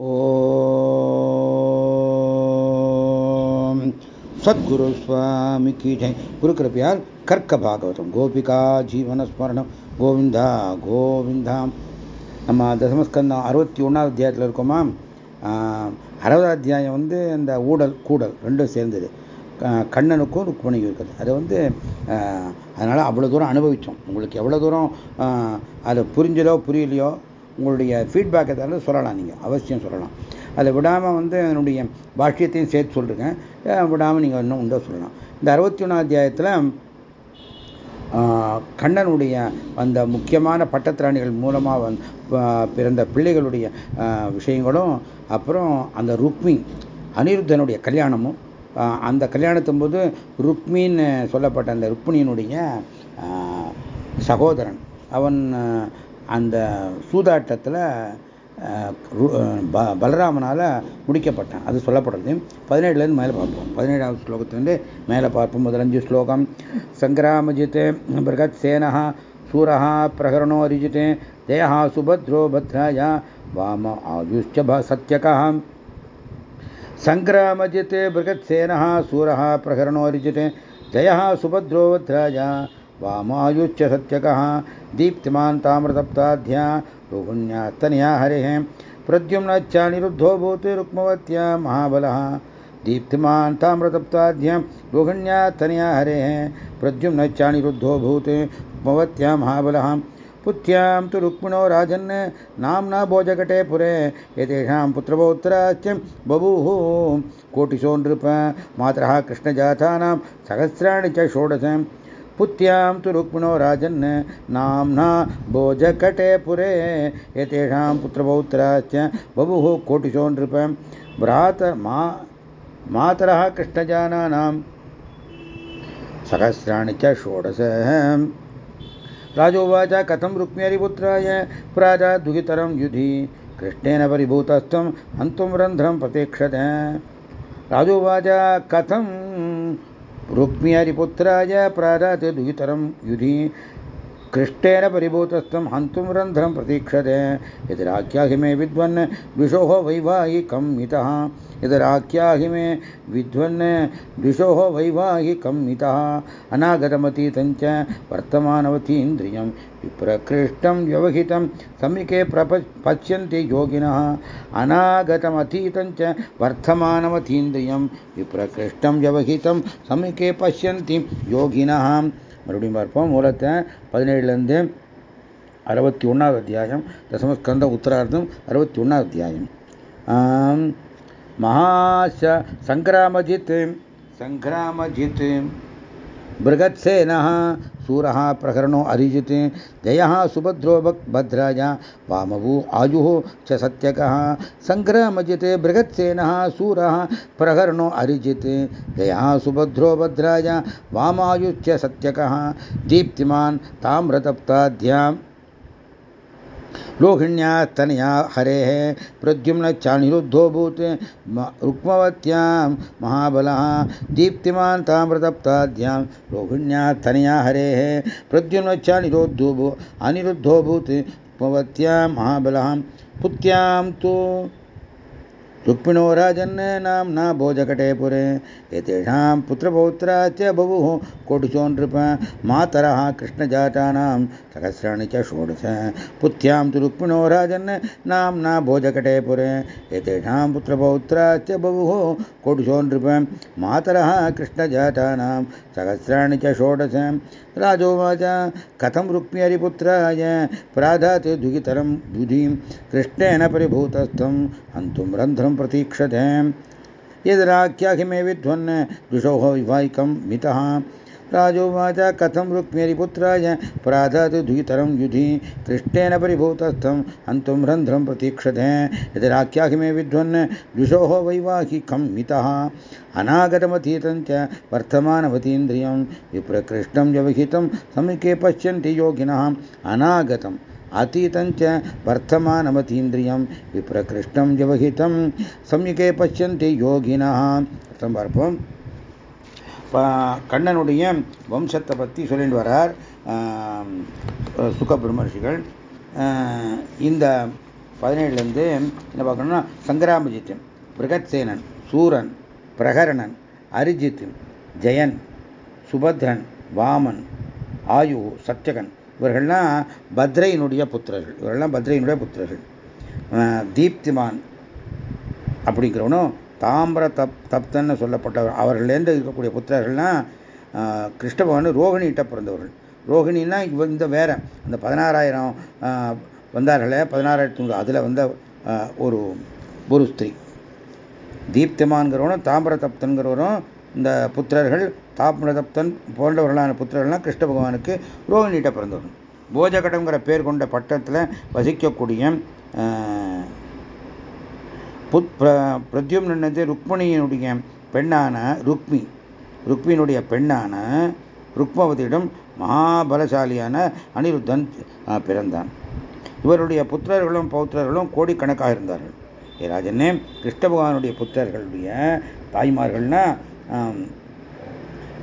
ஓம். சத்குரு சுவாமி கி ஜெய். குரு கிருப்பையால் கர்க்க பாகவதம். கோபிகா ஜீவன ஸ்மரணம். கோவிந்தா கோவிந்தா. நம்ம தசமஸ்கந்தம் அறுபத்தி ஒன்றாவது அத்தியாயத்தில் இருக்கோமா? அறுபதாவது அத்தியாயம் வந்து இந்த ஊடல் கூடல் ரெண்டும் சேர்ந்தது. கண்ணனுக்கும் ருக்மணியும் இருக்குது. அதை வந்து அதனால் அவ்வளோ தூரம் அனுபவித்தோம் உங்களுக்கு எவ்வளோ தூரம் அதை புரிஞ்சதோ புரியலையோ உங்களுடைய ஃபீட்பேக் ஏதாவது சொல்லலாம் நீங்கள் அவசியம் சொல்லலாம். அதை விடாமல் வந்து அதனுடைய பாஷ்யத்தையும் சேர்த்து சொல்கிறேன் விடாமல் நீங்கள் இன்னும் உண்டோ சொல்லலாம். இந்த அறுபத்தி ஒன்றாம் அத்தியாயத்தில் கண்ணனுடைய அந்த முக்கியமான பட்டத்திராணிகள் மூலமாக வந் பிறந்த பிள்ளைகளுடைய விஷயங்களும் அப்புறம் அந்த ருக்மி அனிருத்தனுடைய கல்யாணமும் அந்த கல்யாணத்தின் போது ருக்மின்னு சொல்லப்பட்ட அந்த ருக்மிணியினுடைய சகோதரன். அவன் அந்த சூதாட்டத்தில் பலராமனால் முடிக்கப்பட்டான். அது சொல்லப்படுறது பதினேழுலேருந்து மேலே பார்ப்போம். பதினேழாவது ஸ்லோகத்திலேருந்து மேலே பார்ப்போம். முதலஞ்சு ஸ்லோகம். சங்கராமஜித் பிரகத் சேனஹா சூரஹா பிரகரணோ அரிஜித் ஜெயஹா சுபத்ரோ பத்ராயா வாம ஆயுஷ்ச சத்யகா. சங்கராமஜித் பிரகத் சேனஹா சூரஹா பிரகரணோ அரிஜித் ஜெயஹா சுபத்ரோ பத்ராயா वामायुश्च सत्यकः। दीप्तिमान् ताम्रतप्ताध्या रोहिण्यास्तनया हरिः प्रद्युम्नच्चानिरुद्धो भूत् रुक्मवत्या महाबलः। दीप्तिमान् ताम्रतप्ताध्या रोहिण्यास्तनया हरेः प्रद्युम्नच्चानिरुद्धो भूत् रुक्मवत्या महाबलः। पुत्र्यां तु रुक्मिणो राजन्, नाम्ना भोजकटे पुरे एतेषां पुत्रपौत्राश्च बभूः। कोटिशो नृप मातरः कृष्णजातानां सहस्राणि च षोडश। पुत्र्यां तु रुक्मिणो राजन्, नाम्ना भोजकटे पुरे। एतेषां पुत्रपौत्राश्च बभूः कोटिशो नृप भ्रात मा मातरः कृष्णजानानां सहस्राणि च षोडश। राजोवाच, कथं रुक्म्यरिपुत्राय प्राजा दुहितरं युधि। कृष्णेन परिभूतस्थं हन्तुं रन्ध्रं प्रतीक्षत। राजोवाच, कथं रुक्म्यरिपुत्राय प्राजात् दुहितरं युधि कृष्टेन परिभूतस्थं हन्तुं रन्ध्रं प्रतीक्षते। यदिराख्याहि मे विद्वन् द्विषोः वैवाहिकं मितः। यदिराख्याहि मे विद्वन् द्विषोः वैवाहिकं मितः। अनागतमतीतं च वर्तमानवतीन्द्रियं विप्रकृष्टं व्यवहितं समीके प्रप पश्यन्ति योगिनः। अनागतमतीतं वर्तमानवतीन्द्रियं विप्रकृष्टं व्यवहितं समीके पश्यन्ति योगिनः। மறுபடியும் பார்ப்போம். மூலத்தை பதினேழுலேருந்து அறுபத்தி ஒன்றாவது அத்தியாயம் தசமஸ்கந்த உத்தரார்த்தம் அறுபத்தி ஒன்றாவது அத்தியாயம் மகாச சங்கிராமஜித். சங்கிராமஜித். बृहत्सेनः सूर प्रकरणो अरिजित्। जयः सुभद्रो भद्राय वामवु आयुः च सत्यकः। सङ्ग्रामजित् बृहत्सेनः सूरः प्रकरणो अरिजित्। जयः सुभद्रो भद्राय वामायुश्च सत्यकः। दीप्तिमान् ताम्रतप्ताध्याम् लोहिण्या तनया हरेः प्रद्युम्नचानिरुद्धो भूत् रुक्मवत्यां महाबलः दीप्तिमान् ताम्रतप्ताद्यां लोहिण्या तनया हरेः प्रद्युम्नचानिरुद्धो भू अनिरुद्धो रुक्मवत्यां महाबलः पुत्र्यां तु रुक्मिणो राजन् नाम्ना भोजकटे पुरे एतेषां पुत्रपौत्रा च बभुः कोटिशो नृप मातरः कृष्णजातानां सहस्राणि च षोडश। पुत्र्यां तु रुक्मिणो राजन् नाम्ना भोजकटे पुरे एतेषां पुत्रपौत्रा च बभुः कोटिशो नृप मातरः कृष्णजातानां सहस्राणि च षोडश। राजोवाच, कथं रुक्म्यरिपुत्राय प्राधात् द्वितरं द्विधिं कृष्णेन परिभूतस्थं हन्तुं रन्ध्रं प्रतीक्षते यद्राख्याहि मे विध्वन् द्विषोः विवाहिकं मितः। राजोवाच, कथं रुक्म्यरिपुत्राय प्राधात् द्वितरं युधि। कृष्णेन परिभूतस्थं हन्तुं रन्ध्रं प्रतीक्षते यद्राख्याहि मे विध्वन् द्विषोः वैवाहिकं मितः। अनागतमतीतं च वर्तमानवतीन्द्रियं विप्रकृष्टं व्यवहितं, समीके पश्यन्ति योगिनः। अनागतम्। अतीतं च वर्तमानमतीन्द्रियं विप्रकृष्टं व्यवहितं सम्यके பசியந்தி யோகினः அர்த்தம் பார்ப்போம் கண்ணனுடைய வம்சத்தை பற்றி சொல்லிட்டு வரார் சுக பிரம்மர்ஷிகள் இந்த பதினேழுலேருந்து என்ன பார்க்கணும்னா சங்கராமஜித்தன் பிருகத்சேனன் சூரன் பிரகரணன் அரிஜித் ஜெயன் சுபத்ரன் வாமன் ஆயு சத்யகன் இவர்கள்லாம் பத்ரையினுடைய புத்திரர்கள். இவர்கள்லாம் பத்ரையினுடைய புத்திரர்கள். தீப்திமான் அப்படிங்கிறவனும் தாமிர தப் தப்தன்னு சொல்லப்பட்டவர் அவர்களேருந்து இருக்கக்கூடிய புத்திரர்கள்லாம் கிருஷ்ண பகவான் ரோகிணிகிட்ட பிறந்தவர்கள். ரோகிணின்னா இந்த வேற அந்த பதினாறாயிரம் வந்தார்களே பதினாறாயிரத்தி நூறு அதில் வந்த ஒரு ஒரு ஸ்திரீ. தீப்திமான்கிறவனும் தாமிர தப்தன்கிறவரும் இந்த புத்திரர்கள் தாப்னதப்தன் போன்றவர்களான புத்திரர்கள்லாம் கிருஷ்ண பகவானுக்கு ரோகிணிகிட்ட பிறந்தவர்கள். போஜகடங்கிற பேர் கொண்ட பட்டத்தில் வசிக்கக்கூடிய புத் பிரத்யும்னது ருக்மணியினுடைய பெண்ணான ருக்மி. ருக்மியினுடைய பெண்ணான ருக்மவதியிடம் மகாபலசாலியான அனிருத்தன் பிறந்தான். இவருடைய புத்திரர்களும் பௌத்திரர்களும் கோடிக்கணக்காக இருந்தார்கள். ஏ ராஜனே கிருஷ்ண பகவானுடைய புத்திரர்களுடைய தாய்மார்கள்னா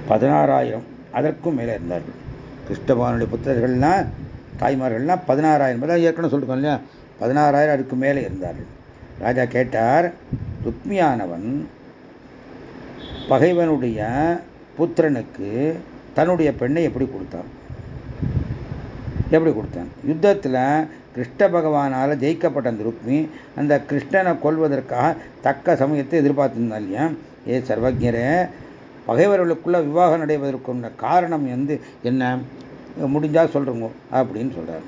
பதினாறாயிரம் அதற்கும் மேலே இருந்தார்கள். கிருஷ்ண புத்தர்கள்னா தாய்மார்கள்னா பதினாறாயிரம். தான் ஏற்கனவே சொல்லிருக்கோம் இல்லையா? பதினாறாயிரம் அதுக்கு மேலே இருந்தார்கள். ராஜா கேட்டார் ருக்மியானவன் பகைவனுடைய புத்திரனுக்கு தன்னுடைய பெண்ணை எப்படி கொடுத்தான்? எப்படி கொடுத்தான்? யுத்தத்தில் கிருஷ்ண பகவானால் ஜெயிக்கப்பட்ட அந்த ருக்மி அந்த கிருஷ்ணனை கொல்வதற்காக தக்க சமயத்தை எதிர்பார்த்துருந்தான் இல்லையா? ஏ சர்வஜரே பகைவர்களுக்குள்ள விவாகம் நடைவதற்குள்ள காரணம் வந்து என்ன? முடிஞ்சால் சொல்கிறோங்க அப்படின்னு சொல்கிறார்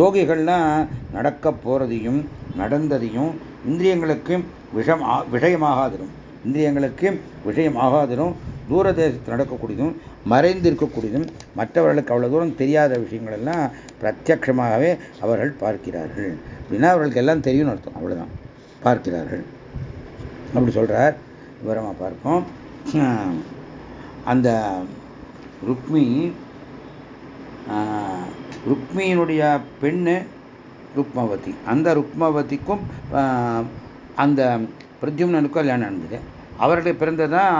யோகிகள்லாம் நடக்க போகிறதையும் நடந்ததையும் இந்திரியங்களுக்கு விஷம் விஷயமாகாதிரும். இந்திரியங்களுக்கு விஷயமாகாதிரும் தூர தேசத்தில் நடக்கக்கூடியதும் மறைந்து இருக்கக்கூடியதும் மற்றவர்களுக்கு அவ்வளோ தூரம் தெரியாத விஷயங்கள் எல்லாம் பிரத்யட்சமாகவே அவர்கள் பார்க்கிறார்கள். அப்படின்னா அவர்களுக்கு எல்லாம் தெரியும்னு அர்த்தம். அவ்வளோதான் பார்க்கிறார்கள். அப்படி சொல்கிறார் விவரமாக பார்ப்போம். அந்த ருக்மி ருக்மியினுடைய பெண்ணு ருக்மவதி. அந்த ருக்மவதிக்கும் அந்த பிரத்யும்னனுக்கும் கல்யாணம் நடந்தது. அவர்களை பிறந்ததான்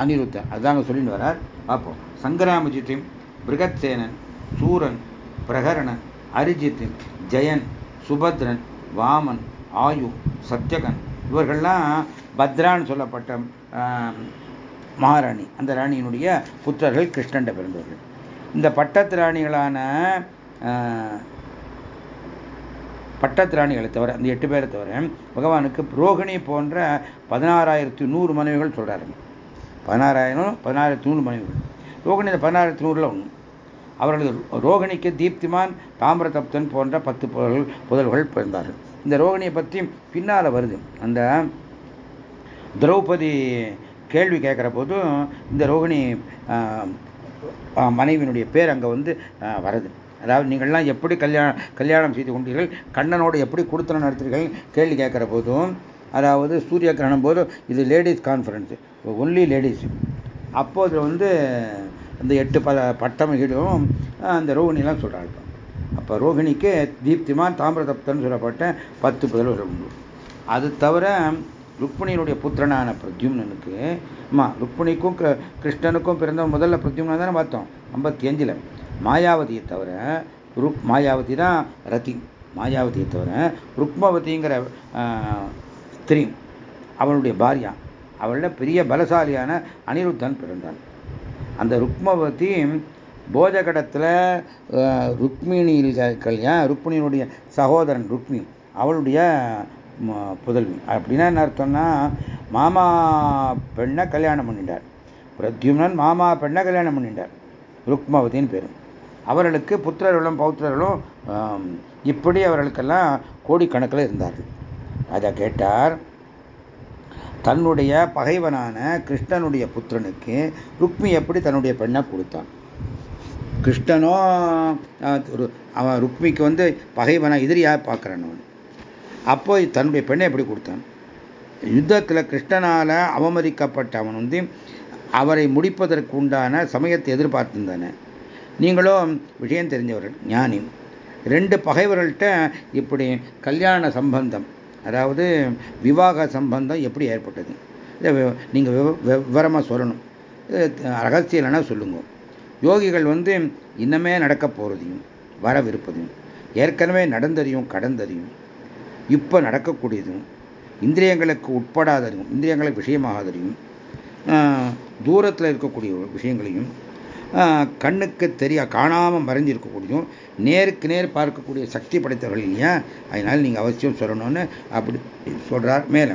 அனிருத்தன் அதாங்க சொல்லிட்டு வரார் பார்ப்போம். சங்கராமஜித்தையும் பிருகத்சேனன் சூரன் பிரகரணன் அரிஜித் ஜெயன் சுபத்ரன் வாமன் ஆயு சத்யகன். இவர்கள்லாம் பத்ரான்னு சொல்லப்பட்ட மகாராணி அந்த ராணியினுடைய புத்திரர்கள் கிருஷ்ணண்ட பிறந்தவர்கள் இந்த பட்டத்து ராணிகளான பட்டத்திராணிகளை தவிர அந்த எட்டு பேரை தவிர பகவானுக்கு புரோகிணி போன்ற பதினாறாயிரத்தி நூறு மனைவிகள் சொல்கிறாருங்க பதினாறாயிரம் பதினாயிரத்தி நூறு மனைவிகள். ரோகிணி இந்த பதினாயிரத்தி நூறில் ஒன்று அவர்களது ரோகிணிக்கு தீப்திமான் தாமிரதப்தன் போன்ற பத்து புதல்கள் புதல்கள் பிறந்தார்கள். இந்த ரோகிணியை பற்றி பின்னால் வருது. அந்த திரௌபதி கேள்வி கேட்குற போதும் இந்த ரோகிணி மனைவியினுடைய பேர் அங்கே வந்து வருது. அதாவது நீங்கள்லாம் எப்படி கல்யாணம் கல்யாணம் செய்து கொண்டீர்கள் கண்ணனோடு எப்படி கொடுத்தன நடத்துறீர்கள் கேள்வி கேட்குற போதும் அதாவது சூரிய கிரகணம் போதும் இது லேடிஸ் கான்ஃபரன்ஸு ஒன்லி லேடிஸ் அப்போது வந்து இந்த எட்டு பல பட்டம் ஈடும் அந்த ரோகிணிலாம் சொல்கிறாங்க அப்போ ரோகிணிக்கு தீப்திமான் தாமிரதப்தன் சொல்லப்பட்ட பத்து பதில் உண்டு. அது தவிர ருக்மிணியினுடைய புத்திரனான பிரத்யும்னனுக்கு ஆமா ருக்மிணிக்கும் கிருஷ்ணனுக்கும் பிறந்த முதல்ல பிரத்யும்னா தானே பார்த்தோம். ஐம்பத்தி அஞ்சில். மாயாவதியை தவிர ருக் மாயாவதி தான் ரதி. மாயாவதியை தவிர ருக்மவதிங்கிற ஸ்திரீ அவளுடைய பாரியா. அவளோட பெரிய பலசாலியான அனிருத்தன் பிறந்தான். அந்த ருக்மவதி போஜகடத்தில் ருக்மிணியில் கல்யா ருக்மிணியினுடைய சகோதரன் ருக்மி அவளுடைய புதல்வி. அப்படின்னா என்ன அர்த்தம்னா மாமா பெண்ணை கல்யாணம் பண்ணிட்டார். பிரத்யும்னன் மாமா பெண்ணை கல்யாணம் பண்ணிட்டார். ருக்மவதின்னு பேரும் அவர்களுக்கு புத்திரர்களும் பௌத்திரர்களும் இப்படி அவர்களுக்கெல்லாம் கோடிக்கணக்கில் இருந்தார்கள். ராஜா கேட்டார் தன்னுடைய பகைவனான கிருஷ்ணனுடைய புத்திரனுக்கு ருக்மி எப்படி தன்னுடைய பெண்ணை கொடுத்தான்? கிருஷ்ணனோ அவன் ருக்மிக்கு வந்து பகைவனா எதிரியாக பார்க்குறான் அப்போ தன்னுடைய பெண்ணை எப்படி கொடுத்தான்? யுத்தத்தில் கிருஷ்ணனால் அவமதிக்கப்பட்ட அவன் வந்து அவரை முடிப்பதற்கு உண்டான சமயத்தை எதிர்பார்த்திருந்தானே. நீங்களும் விஷயம் தெரிஞ்சவர்கள் ஞானி. ரெண்டு பகைவர்கள்ட்ட இப்படி கல்யாண சம்பந்தம் அதாவது விவாக சம்பந்தம் எப்படி ஏற்பட்டது? இதை நீங்கள் விவரமாக சொல்லணும். ரகசியலனா சொல்லுங்க. யோகிகள் வந்து இன்னமே நடக்க போகிறதையும் வரவிருப்பதையும் ஏற்கனவே நடந்தறியும் கடந்தறியும் இப்போ நடக்கக்கூடியதும் இந்திரியங்களுக்கு உட்படாததும் இந்திரியங்களுக்கு விஷயமாகாததையும் தூரத்தில் இருக்கக்கூடிய விஷயங்களையும் கண்ணுக்கு தெரிய காணாமல் மறைஞ்சிருக்கக்கூடியும் நேருக்கு நேர் பார்க்கக்கூடிய சக்தி படைத்தவர்கள் இல்லையா? அதனால் நீங்கள் அவசியம் சொல்லணும்னு அப்படி சொல்கிறார் மேலே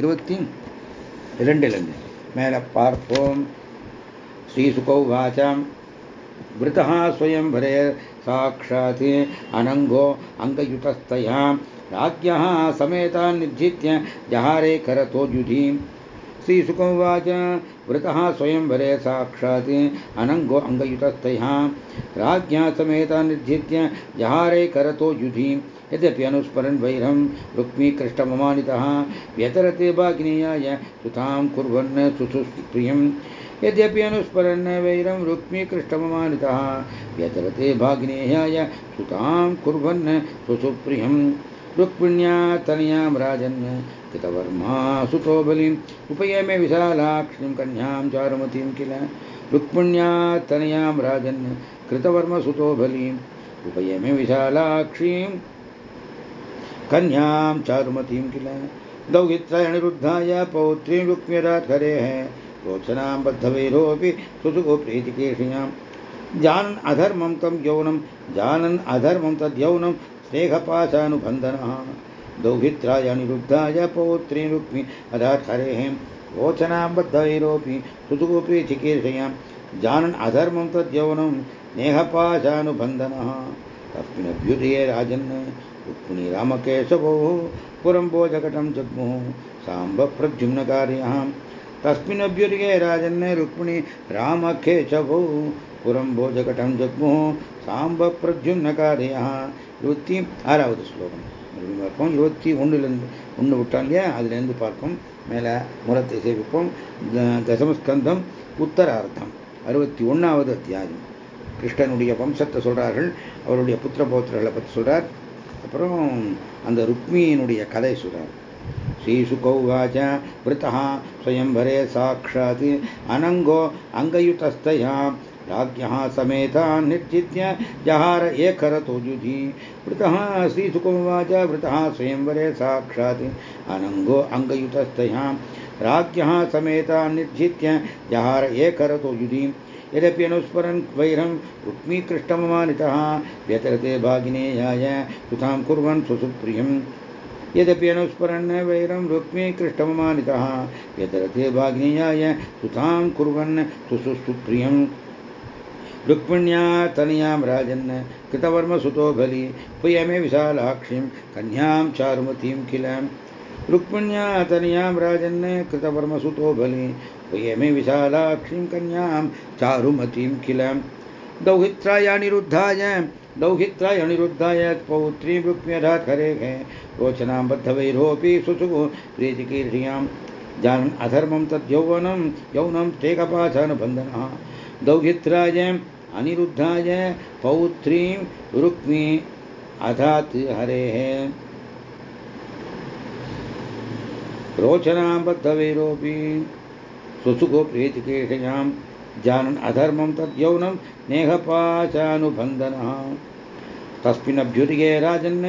இருபத்தி இரண்டிலிருந்து. மேலே பார்ப்போம். ஸ்ரீசுகௌ வாசம் விரதா ஸ்வயம் வரே சாட்சாத் அனங்கோ அங்கயுதஸ்தயாம். राज्ञः समेतान् निर्जित्य जहारे करतो युधिम् श्रीसुकौवाच वृतः स्वयंवरे साक्षात् अनङ्गो अङ्गयुतस्तया राज्ञः समेतान् निर्जित्य जहारे करतो युधिम् यद्यपि अनुस्मरन् वैरं रुक्मीकृष्टममानितः व्यतरते भागिनेयाय सुतां कुर्वन् सुसुप्रियम्। यद्यपि अनुस्मरन् वैरं रुक्मीकृष्टममानितः व्यतरते भागिनेयाय सुतां कुर्वन् सुसुप्रियम्। रुक्मिण्या तनयां राजन् कृतवर्मा सुतो बलिम् उपयमे विशालाक्ष्मीं कन्यां चारुमतीं किल। रुक्मिण्या तनयां राजन् कृतवर्मसुतो बलिम् उपयमे विशालाक्षीं कन्यां चारुमतीं किल। दौहित्रयनिरुद्धाय पौत्रीं रुक्म्यरात् हरेः रोचनां बद्धवैरोऽपि सुसुको प्रीतिकेशियाँ जानन् अधर्मं तं यौनं, जानन् अधर्मं तद्यौनं स्नेहपाशानुबन्धनः दौहित्राय अनिरुद्धाय पौत्रीरुक्मि अधाथरेः वोचनां बद्धैरोऽपि सुतुकोऽपि चिकीर्षयां, जानन् अधर्मं तद्यौवनं स्नेहपाशानुबन्धनः तस्मिनभ्युदये राजन्, रुक्मिणी रामकेशवोः, पुरं भोजकटं जग्मुः, साम्बप्रद्युम्नकार्यः। तस्मिनभ्युर्ये राजन्, रुक्मिणी रामकेशवौ, पुरं भोजकटं जग्मुः कार्य இருபத்தி ஆறாவது ஸ்லோகம். மறுபடியும் பார்ப்போம். இருபத்தி ஒன்றுலேருந்து ஒன்று விட்டாங்க அதுலேருந்து பார்ப்போம். மேலே முரத்தை சேவிப்போம் தசமஸ்கந்தம் உத்தரார்த்தம். அறுபத்தி ஒன்றாவது அத்தியாயம். கிருஷ்ணனுடைய வம்சத்தை சொல்கிறார்கள் அவருடைய புத்திர போத்திரர்களை பற்றி சொல்கிறார் அப்புறம் அந்த ருக்மியினுடைய கதை சொல்கிறார் ஸ்ரீசுகௌவாச்ச விரதா ஸ்வயம்பரே சாட்சாத் அனங்கோ அங்கயுதஸ்தயா राज्ञः समेतान् निर्जित्य जहार एकरतो युधि वृतः श्रीसुकोवाच वृतः स्वयंवरे साक्षात्। अनङ्गो अङ्गयुतस्तया राज्ञः निर्जित्य जहार एकरतो युधि यद्यपि अनुस्मरन् वैरं रुक्मीकृष्टममानितः व्यतरते भागिनेयाय सुतां कुर्वन् सुसुप्रियम्। यद्यपि अनुस्मरन् वैरं रुक्मीकृष्टममानितः व्यतरते भागिनेयाय सुतां कुर्वन् सुसुप्रियम् रुक्मिण्या तनयां राजन् कृतवर्मसुतो बलि। पुयमे विशालाक्षीं, कन्यां चारुमतीं किल। रुक्मिण्या तनयां राजन् कृतवर्मसुतो बलि। पुयमे विशालाक्षीं, कन्यां चारुमतीं किल। दौहित्रायानिरुद्धाय दौहित्रायनिरुद्धाय पौत्रीं रुक्म्यधात् हरेः रोचनां बद्धवैरोऽपि सुसुगो प्रीतिकीर्षियाँ जानन् अधर्मं तद्यौवनं, यौनं तेकपाचानुबन्धनः दौहित्राय अनिरुद्धाय पौत्रीं रुक्मी अधात् हरेः। रोचनां बद्धवैरोऽपि सुसुखो प्रीतिकेशयां जानन् अधर्मं तद्यौनं नेहपाचानुबन्धनः तस्मिन्नभ्युदये राजन्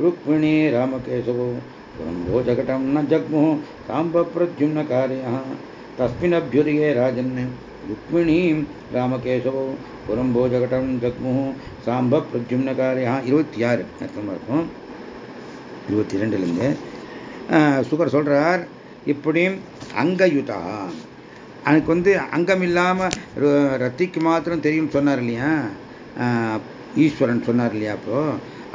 रुक्मिणी रामकेशवो पुरम्भोजकटं न जग्मुः साम्बप्रद्युम्नकार्यः। तस्मिन्नभ्युदये राजन् ருக்மிணீம் ராமகேசவோ புறம்போஜகடம் ஜக்முஹு சாம்ப பிரத்யும்னகாரியா இருபத்தி ஆறு அர்த்தமாக இருக்கும்? இருபத்தி ரெண்டுலேருந்து சுகர் சொல்கிறார் இப்படியும் அங்கயுதா. எனக்கு வந்து அங்கம் இல்லாமல் ரத்திக்கு மாத்திரம் தெரியும் சொன்னார் இல்லையா? ஈஸ்வரன் சொன்னார் இல்லையா அப்போ?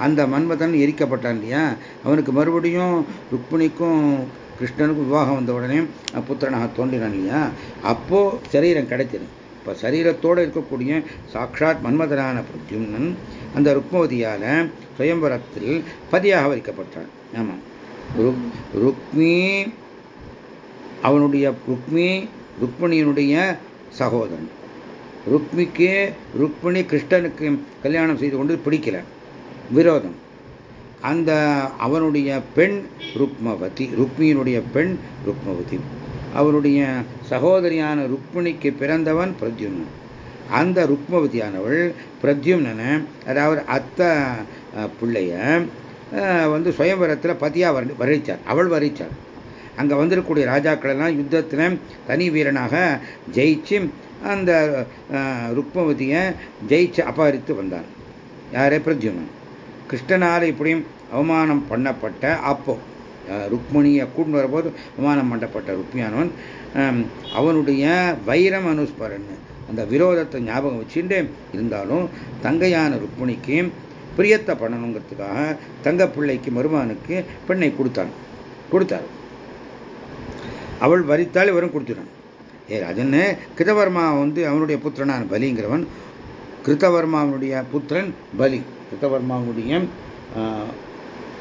அந்த மன்மதன் எரிக்கப்பட்டான் இல்லையா? அவனுக்கு மறுபடியும் ருக்மிணிக்கும் கிருஷ்ணனுக்கு விவாகம் வந்த உடனே புத்திரனாக தோன்றினான் இல்லையா அப்போது சரீரம் கிடைச்சது இப்போ சரீரத்தோடு இருக்கக்கூடிய சாட்சாத் மன்மதனான பிரத்யும்னன் அந்த ருக்மவதியால் சுயம்பரத்தில் பதியாக வைக்கப்பட்டான் ஆமாம் ருக்மி அவனுடைய ருக்மி ருக்மிணியினுடைய சகோதரன். ருக்மிக்கு ருக்மிணி கிருஷ்ணனுக்கு கல்யாணம் செய்து கொண்டு பிடிக்கல. விரோதம். அந்த அவனுடைய பெண் ருக்மவதி ருக்மியினுடைய பெண் ருக்மவதி. அவருடைய சகோதரியான ருக்மிணிக்கு பிறந்தவன் பிரத்யும்னன் அந்த ருக்மவதியானவள் பிரத்யும்னனை அதாவது அத்தை பிள்ளைய வந்து சுயம்பரத்தில் பதியாக வர வரிச்சார் அவள் வரிச்சார் அங்கே வந்திருக்கக்கூடிய ராஜாக்கள் எல்லாம் யுத்தத்தில் தனி வீரனாக ஜெயிச்சு அந்த ருக்மவதியை ஜெயிச்சு அபகரித்து வந்தான் யாரே? பிரத்யுமன். கிருஷ்ணனால் இப்படியும் அவமானம் பண்ணப்பட்ட அப்போ ருக்மணியை கூண்டு வரும்போது அவமானம் பண்ணப்பட்ட ருக்மியானவன் அவனுடைய வைரம் அனுஸ்மரன் அந்த விரோதத்தை ஞாபகம் வச்சுட்டு இருந்தாலும் தங்கையான ருக்மணிக்கு பிரியத்தை பண்ணணுங்கிறதுக்காக தங்க பிள்ளைக்கு மருமானுக்கு பெண்ணை கொடுத்தான். கொடுத்தார். அவள் வரித்தால் இவரும் கொடுத்துட்டான். ஏ ராஜன்னு கிருதவர்மா வந்து அவனுடைய புத்திரனான பலிங்கிறவன் கிருத்தவர்மாவனுடைய புத்திரன் பலி. கிருத்தவர்மாவுடைய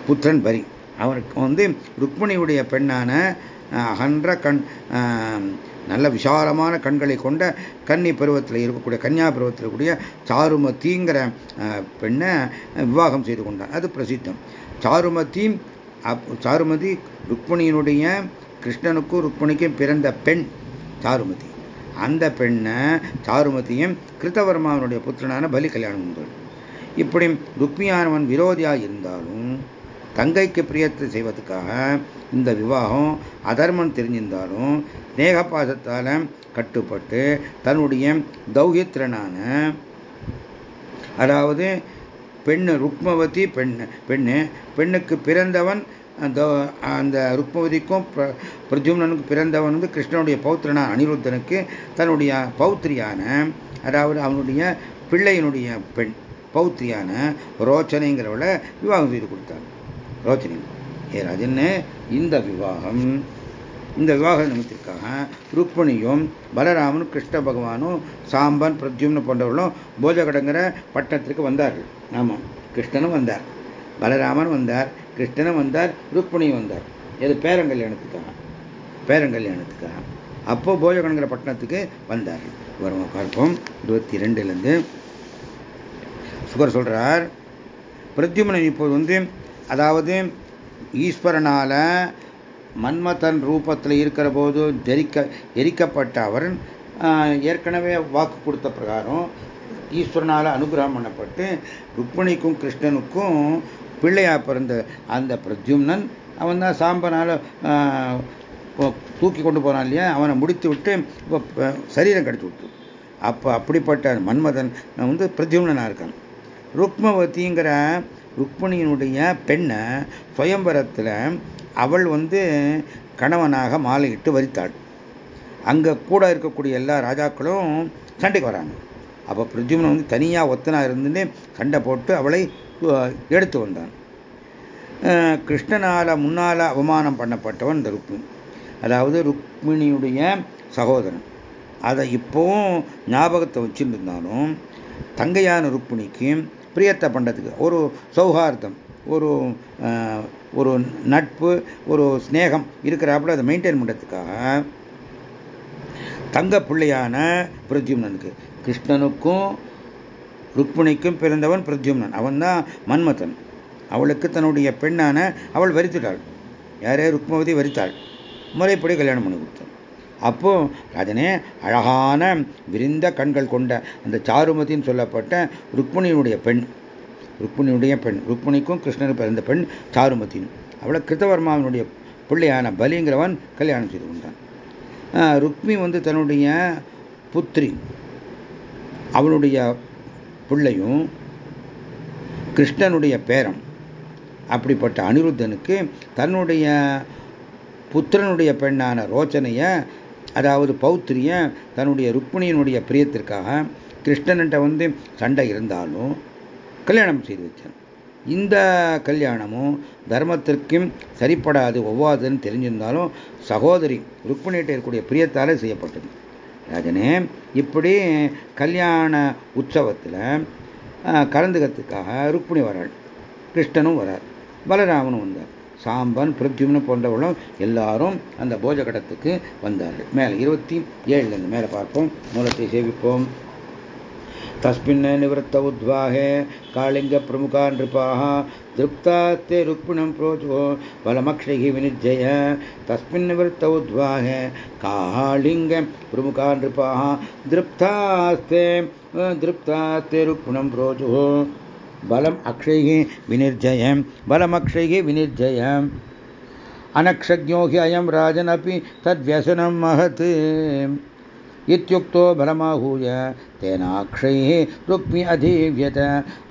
புத்திரன் பலி அவருக்கு வந்து ருக்மணியுடைய பெண்ணான அகன்ற கண் நல்ல விசாலமான கண்களை கொண்ட கன்னி பருவத்தில் இருக்கக்கூடிய கன்னியா பருவத்தில் கூடிய சாருமதிங்கிற பெண்ணை விவாகம் செய்து கொண்டான் அது பிரசித்தம். சாருமதி சாருமதி ருக்மணியினுடைய கிருஷ்ணனுக்கும் ருக்மணிக்கும் பிறந்த பெண் சாருமதி. அந்த பெண்ணை சாருமதியும் கிருத்தவர்மாவனுடைய புத்திரனான பலி கல்யாணம் உண்டு. இப்படி ருக்மியானவன் விரோதியாக இருந்தாலும் தங்கைக்கு பிரியத்தை செய்வதற்காக இந்த விவாகம் அதர்மம் தெரிஞ்சிருந்தாலும் நேகபாசத்தால் கட்டுப்பட்டு தன்னுடைய தௌகித்திரனான அதாவது பெண்ணு ருக்மவதி பெண் பெண்ணு பெண்ணுக்கு பிறந்தவன் அந்த அந்த ருக்மவதிக்கும் பிரஜும்னனுக்கு பிறந்தவன் வந்து கிருஷ்ணனுடைய பௌத்திரனான அனிருத்தனுக்கு தன்னுடைய பௌத்திரியான அதாவது அவனுடைய பிள்ளையினுடைய பெண். பௌத்திரியான ரோச்சனைங்கிறவளை விவாகம் செய்து கொடுத்தார். ரோச்சனை. ஏ ராஜன்னு இந்த விவாகம் இந்த விவாக நிமித்திற்காக ருக்மணியும் பலராமனும் கிருஷ்ண பகவானும் சாம்பன் பிரத்யும்னு போன்றவர்களும் போஜகடங்கிற பட்டணத்திற்கு வந்தார்கள். ஆமாம் கிருஷ்ணனும் வந்தார். பலராமன் வந்தார் கிருஷ்ணனும் வந்தார் ருக்மணியும் வந்தார். இது பேரங்கல்யாணத்துக்காக பேரங்கல்யாணத்துக்காக அப்போ போஜகடங்கிற பட்டணத்துக்கு வந்தார்கள். வருவோம் பார்ப்போம். இருபத்தி ரெண்டுலேருந்து சுகர் சொல்கிறார் பிரத்யுமனன் இப்போது வந்து அதாவது ஈஸ்வரனால் மன்மதன் ரூபத்தில் இருக்கிற போது ஜெரிக்க எரிக்கப்பட்ட அவர் ஏற்கனவே வாக்கு கொடுத்த பிரகாரம் ஈஸ்வரனால் அனுகிரகம் பண்ணப்பட்டு ருக்மணிக்கும் கிருஷ்ணனுக்கும் பிள்ளையாக பிறந்த அந்த பிரத்யும்னன் அவன் தான் சாம்பனால் தூக்கி கொண்டு போனான் இல்லையா? அவனை முடித்து விட்டு இப்போ சரீரம் கடிச்சு விட்டு அப்போ அப்படிப்பட்ட மன்மதன் வந்து பிரத்யும்னனாக இருக்கான். ருக்மவதிங்கிற ருக்மணியினுடைய பெண்ணை சுயம்பரத்தில் அவள் வந்து கணவனாக மாலையிட்டு வரித்தாள். அங்கே கூட இருக்கக்கூடிய எல்லா ராஜாக்களும் சண்டைக்கு வராங்க. அப்போ பிரஜுமன் வந்து தனியாக ஒத்தனா இருந்துட்டு சண்டை போட்டு அவளை எடுத்து வந்தான். கிருஷ்ணனால முன்னால் அவமானம் பண்ணப்பட்டவன் இந்த ருக்மிணி அதாவது ருக்மிணியுடைய சகோதரன். அதை இப்போவும் ஞாபகத்தை வச்சுருந்தாலும் தங்கையான ருக்மிணிக்கு பிரியத்தை பண்ணுறதுக்கு ஒரு சௌஹார்த்தம் ஒரு ஒரு நட்பு ஒரு ஸ்னேகம் இருக்கிறாப்புல அதை மெயின்டைன் பண்ணுறதுக்காக தங்க பிள்ளையான பிரத்யும்னனுக்கு கிருஷ்ணனுக்கும் ருக்மிணிக்கும் பிறந்தவன் பிரத்யும்னன். அவன் தான் மன்மதன். அவளுக்கு தன்னுடைய பெண்ணான அவள் வரித்துட்டாள் யாரே ருக்மவதி வரித்தாள் முறைப்படி கல்யாணம் பண்ணி கொடுத்தான். அப்போ அதனே அழகான விரிந்த கண்கள் கொண்ட அந்த சாருமதின்னு சொல்லப்பட்ட ருக்மிணியினுடைய பெண் ருக்மிணியுடைய பெண் ருக்மிணிக்கும் கிருஷ்ணனுக்கு பிறந்த பெண் சாருமதின் அவளை கிருத்தவர்மாவினுடைய பிள்ளையான பலிங்கிறவன் கல்யாணம் செய்து கொண்டான். ருக்மி வந்து தன்னுடைய புத்திரி அவனுடைய பிள்ளையும் கிருஷ்ணனுடைய பேரம் அப்படிப்பட்ட அனிருத்தனுக்கு தன்னுடைய புத்திரனுடைய பெண்ணான ரோச்சனையை அதாவது பௌத்திரிய தன்னுடைய ருக்மிணியினுடைய பிரியத்திற்காக கிருஷ்ணன்கிட்ட வந்து சண்டை இருந்தாலும் கல்யாணம் செய்து வச்சான் இந்த கல்யாணமும் தர்மத்திற்கும் சரிப்படாது ஒவ்வாதுன்னு தெரிஞ்சிருந்தாலும் சகோதரி ருக்மிணிகிட்ட இருக்கக்கூடிய பிரியத்தாலே செய்யப்பட்டது. ராஜனே இப்படி கல்யாண உற்சவத்தில் கலந்துக்கிறதுக்காக ருக்மிணி வராள் கிருஷ்ணனும் வரார் பலராமனும் வந்தார். சாம்பன் பிருத்யும்னு போன்றவர்களும் எல்லாரும் அந்த போஜகடத்துக்கு வந்தார்கள் மேலே இருபத்தி ஏழுலேருந்து மேலே பார்ப்போம் மூலத்தை சேவிப்போம் तस्मिन् निवृत्त उद्वाहे कालिङ्गप्रमुखा नृपाः दृप्ता ते रुक्मिणं प्रोचो बलमक्षैः विनिर्जय तस्मिन् निवृत्त उद्वाहे कालिङ्गप्रमुखा नृपाः दृप्तास्ते दृप्तास्ते रुक्मिणं प्रोचुः बलम् अक्षैः विनिर्जयम् बलमक्षैः विनिर्जयम् अनक्षज्ञो हि अयं राजनपि तद्व्यसनं महत्। इत्युक्तो बलमाहूय तेनाक्षैः रुक्मि अधीव्यत।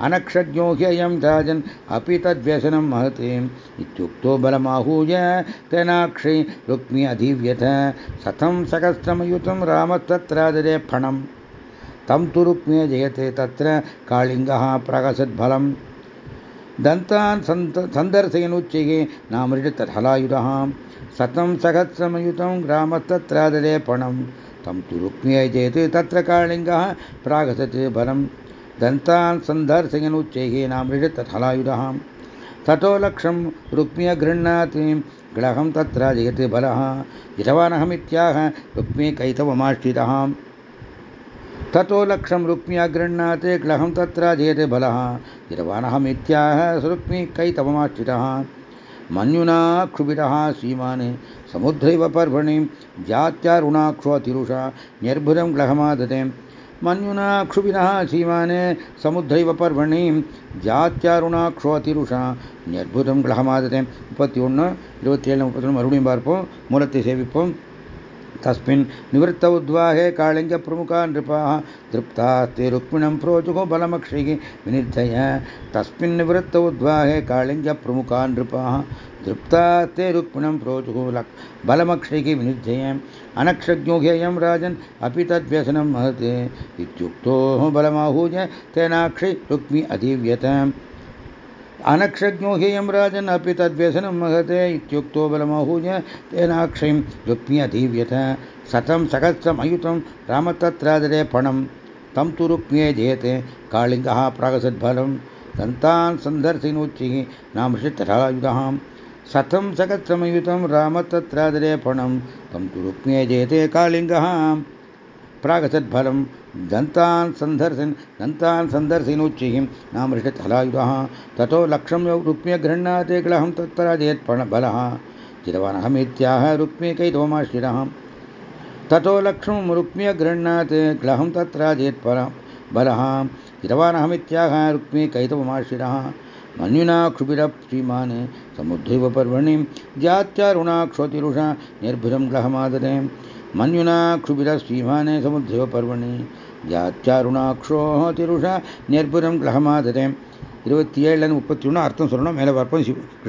अनक्षज्ञो ह्ययं राजन् अपि तद्व्यसनं महति। बलमाहूय तेनाक्षै रुक्मि अधीव्यत। शतं सहस्रमयुतं रामस्तत्रादरे फणम्। तं तु रुक्मे जयते तत्र कालिङ्गः प्रकसद्फलम् दन्तान् सन्दर्शयनुच्चये नामृतहलायुधः शतं सहस्रमयुतं ग्रामस्तत्रादरे पणम्। तं तु रुक्म्यै चेत् तत्र कालिङ्गः प्रागसत् बलं दन्तान् सन्दर्शयनुच्चैः नामृषत्तथलायुधः ततो लक्षं रुक्म्य गृह्णाति ग्लहं तत्र जयति बलः। यजवानहमित्याह रुक्मी कैतवमाश्रितः। ततो लक्षं रुक्म्या गृह्णाति ग्लहं तत्र जयति बलः यजवानहमित्याह रुक्मी कैतवमाश्रितः मन्युना क्षुभितः सीमान् समुद्रैव पर्वणि जात्यारुणाक्षोतिरुषा निर्भुजं ग्लहमादते मन्युना क्षुभिनः सीमाने समुद्रैव पर्वणि ஜாத்தியாருணாக்ஷோதிருஷா அற்புதம் கிரகமாததே முப்பத்தி ஒன்று இருபத்தி ஏழு முப்பத்தி ஒன்று மறுபடியும் பார்ப்போம் மூலத்தை சேவிப்போம் तस्मिन् निवृत्त उद्वाहे कालिङ्गप्रमुखा नृपाः, तृप्तास्ते रुक्मिणं प्रोजुः बलमक्षैः विनिर्धय। तस्मिन् निवृत्त उद्वाहे कालिङ्गप्रमुखा नृपाः, तृप्तास्ते रुक्मिणं प्रोजुः बलमक्षैः विनिर्धय। अनक्षज्ञो ह्ययं राजन् अपि तद्व्यसनं महत्। इत्युक्तोः बलमाहूय तेनाक्षै रुक्मि अधीव्यत। अनक्षज्ञो ह्ययं राजन् अपि तद्व्यसनं महते इत्युक्तो बलमाहूय तेनाक्षयं रुक्मि अधीव्यत शतं सहस्रमयुतं रामतत्रादरे पणं। तं तु रुक्म्ये जयते कालिङ्गः प्रागसद्फलं दन्तान् सन्दर्शिनोच्चिः नामृषितरायुधः शतं सहस्रमयुतं रामतत्रादरे पणं। तं तु रुक्म्ये जयते कालिङ्गः प्रागसद्फलं दन्तान् सन्दर्शन्, दन्तान् सन्दर्शिनोच्चिः। नामृषितहलायुधः ततो लक्षं रुक्म्य गृह्णाते ग्लहं तत्पराजयत् बलः। चिरवानहमित्याह रुक्म्ये कैतवमाश्रितः ततो लक्ष्मं रुक्म्य गृह्णाते ग्लहं तत्राजयत् बलः। चिरवानहमित्याह रुक्म्ये कैतवमाश्रितः मन्युना क्षुभिरप्रीमान् समुद्रैव पर्वणि। जात्यारुणाक्षोतिरुषा निर्भुजं ग्लहमादते मन्युना क्षुभिरश्रीमाने समुद्रैव पर्वणि ஜாத்தியாருணாக்ஷோஹ திருஷா நிர்புரம் கிரகமாததே இருபத்தி ஏழுல முப்பத்தி ஒன்று அர்த்தம் சொல்லணும் மேலே பார்ப்போம் கிருஷ்ண